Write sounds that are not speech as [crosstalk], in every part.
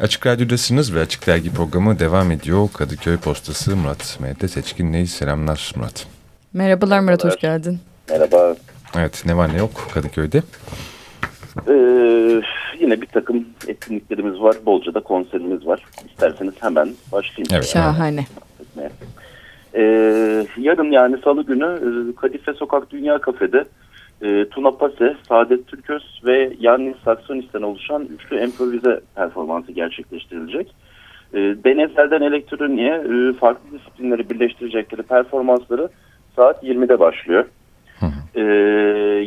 Açık Radyo'dasınız ve Açık Dergi programı devam ediyor. Kadıköy Postası Murat Mehmet Seçkin'leyiz. Selamlar Murat. Merhabalar Murat, hoş geldin. Merhaba. Evet, ne var ne yok Kadıköy'de? Ee, yine bir takım etkinliklerimiz var. Bolca da konserimiz var. İsterseniz hemen başlayayım. Evet. Şahane. Ee, yarın yani salı günü e, Kadife Sokak Dünya Kafe'de e, Tuna Pase, Saadet Türköz ve Yannis Saksonis'ten oluşan üçlü improvize performansı gerçekleştirilecek. E, deneyselden elektroniğe e, farklı disiplinleri birleştirecekleri performansları saat 20'de başlıyor. Ee,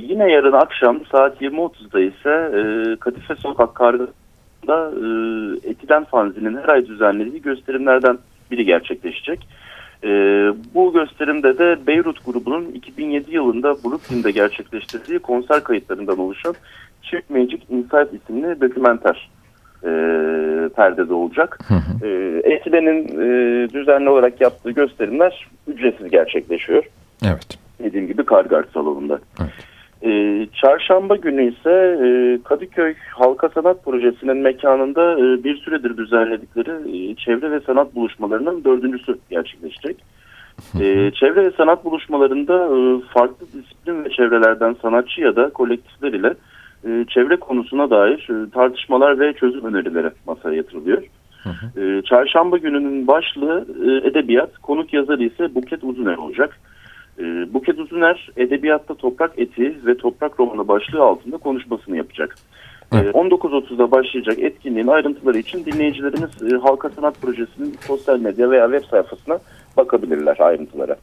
yine yarın akşam saat 20.30'da ise e, Kadife Sokak Kargı'da e, Etilen Fanzi'nin her ay düzenlediği gösterimlerden biri gerçekleşecek. E, bu gösterimde de Beyrut grubunun 2007 yılında Brooklyn'de gerçekleştirdiği konser kayıtlarından oluşan Chick Magic Inside isimli dokümenter e, perdede olacak. E, Etilen'in e, düzenli olarak yaptığı gösterimler ücretsiz gerçekleşiyor. Evet. Dediğim gibi Kargart salonunda. Evet. Ee, çarşamba günü ise e, Kadıköy Halka Sanat Projesi'nin mekanında e, bir süredir düzenledikleri e, çevre ve sanat buluşmalarının dördüncüsü gerçekleşecek. E, çevre ve sanat buluşmalarında e, farklı disiplin ve çevrelerden sanatçı ya da kolektifler ile e, çevre konusuna dair e, tartışmalar ve çözüm önerileri masaya yatırılıyor. E, çarşamba gününün başlığı e, edebiyat, konuk yazarı ise Buket Uzuner olacak. E, Buket Uzuner edebiyatta toprak eti ve toprak romanı başlığı altında konuşmasını yapacak. E, Evet. 19.30'da başlayacak etkinliğin ayrıntıları için dinleyicilerimiz e, Halka Sanat Projesi'nin sosyal medya veya web sayfasına bakabilirler ayrıntılara.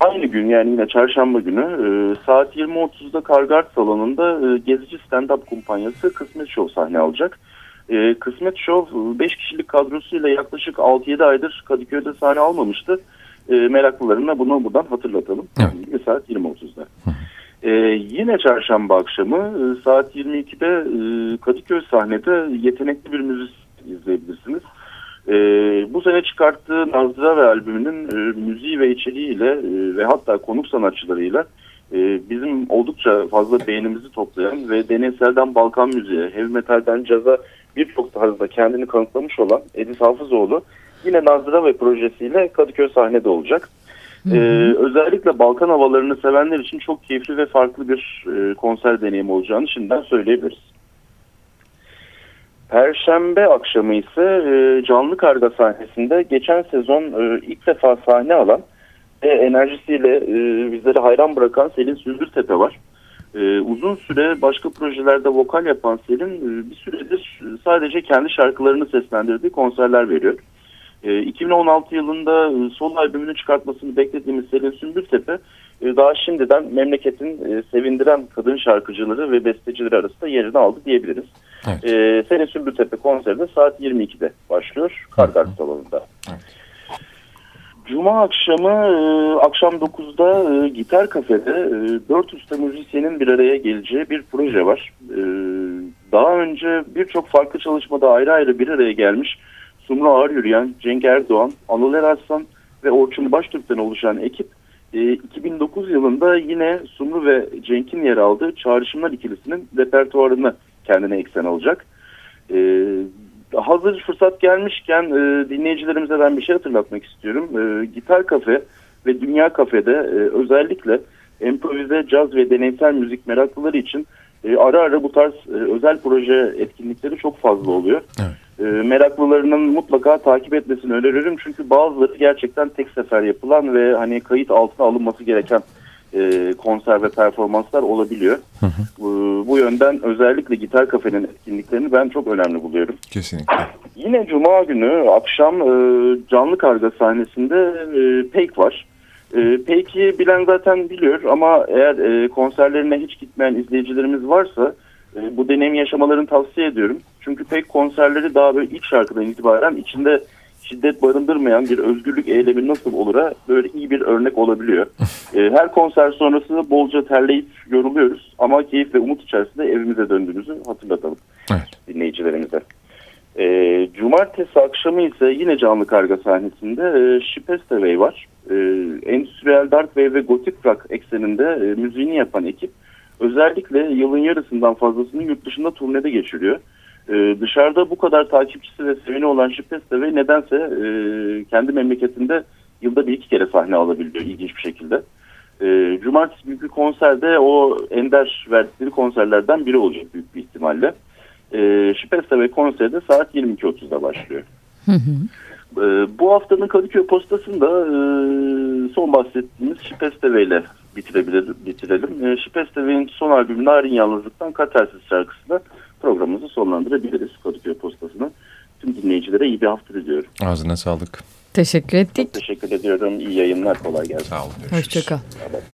Aynı gün yani yine çarşamba günü e, saat 20.30'da Kargart salonunda e, gezici stand-up kumpanyası Kısmet Show sahne alacak. E, Kısmet Show 5 kişilik kadrosuyla yaklaşık 6-7 aydır Kadıköy'de sahne almamıştı. E, meraklılarına bunu buradan hatırlatalım. Evet. Saat 20.30'da. E, yine çarşamba akşamı e, saat 22'de e, Kadıköy sahnede yetenekli bir müzik izleyebilirsiniz. E, bu sene çıkarttığı Nazlıra ve albümünün e, müziği ve içeriğiyle e, ve hatta konuk sanatçılarıyla e, bizim oldukça fazla beğenimizi toplayan ve deneyselden Balkan müziğe, heavy metalden caza birçok tarzda kendini kanıtlamış olan Edis Hafızoğlu yine Nazlıra ve projesiyle Kadıköy sahnede olacak. Ee, özellikle Balkan havalarını sevenler için çok keyifli ve farklı bir e, konser deneyimi olacağını şimdiden söyleyebiliriz. Perşembe akşamı ise e, Canlı Karga sahnesinde geçen sezon e, ilk defa sahne alan ve enerjisiyle e, bizleri hayran bırakan Selin Sündürtepe var. E, uzun süre başka projelerde vokal yapan Selin e, bir süredir sadece kendi şarkılarını seslendirdiği konserler veriyor. E, 2016 yılında e, solo albümünü çıkartmasını beklediğimiz Selin Sümbültepe e, daha şimdiden memleketin e, sevindiren kadın şarkıcıları ve bestecileri arasında yerini aldı diyebiliriz. Evet. Selin Sümbültepe konseri de saat 22'de başlıyor Kargart salonunda. Evet. Cuma akşamı akşam 9'da e, Gitar Kafe'de e, 4 usta müzisyenin bir araya geleceği bir proje var. Daha önce birçok farklı çalışmada ayrı ayrı bir araya gelmiş Sumru Ağır Yürüyen, Cenk Erdoğan, Anıl Eraslan ve Orçun Baştürk'ten oluşan ekip e, 2009 yılında yine Sumru ve Cenk'in yer aldığı Çağrışımlar ikilisinin repertuarını kendine eksen alacak. E, hazır fırsat gelmişken e, dinleyicilerimize ben bir şey hatırlatmak istiyorum. E, Gitar Kafe ve Dünya Kafe'de e, özellikle improvize, caz ve deneysel müzik meraklıları için e, ara ara bu tarz e, özel proje etkinlikleri çok fazla oluyor. Evet. E, meraklılarının mutlaka takip etmesini öneriyorum. Çünkü bazıları gerçekten tek sefer yapılan ve hani kayıt altına alınması gereken e, konser ve performanslar olabiliyor. E, bu yönden özellikle Gitar Kafe'nin etkinliklerini ben çok önemli buluyorum. Kesinlikle. Yine Cuma günü akşam e, Canlı Karga sahnesinde e, Peik var. E, bilen zaten biliyor ama eğer e, konserlerine hiç gitmeyen izleyicilerimiz varsa e, bu deneyimi yaşamalarını tavsiye ediyorum. Çünkü Peik konserleri daha böyle ilk şarkıdan itibaren içinde şiddet barındırmayan bir özgürlük eylemi nasıl olur'a böyle iyi bir örnek olabiliyor. [laughs] E, her konser sonrası bolca terleyip yoruluyoruz ama keyif ve umut içerisinde evimize döndüğümüzü hatırlatalım Evet. dinleyicilerimize. E, cumartesi akşamı ise yine canlı karga sahnesinde e, var. E, endüstriyel dark wave ve gotik rock ekseninde e, müziğini yapan ekip özellikle yılın yarısından fazlasını yurt dışında turnede geçiriyor. E, dışarıda bu kadar takipçisi ve seveni olan Şipesteve nedense e, kendi memleketinde yılda bir iki kere sahne alabiliyor ilginç bir şekilde. E, Cumartesi büyük bir konserde o ender verdikleri konserlerden biri olacak büyük bir ihtimalle. E, Şipesteve konseri de saat 22.30'da başlıyor. Hı hı. Ee, bu haftanın Kadıköy postasında e, son bahsettiğimiz Şipesteve ile bitirebilir, bitirelim. E, Şipesteve'nin son albümü Narin Yalnızlık'tan Katarsis şarkısıyla programımızı sonlandırabiliriz Kadıköy postasını. Tüm dinleyicilere iyi bir hafta diliyorum. Ağzına sağlık. Teşekkür ettik. Teşekkür ediyorum. İyi yayınlar. Kolay gelsin. Sağ olun. görüşürüz. Hoşçakal.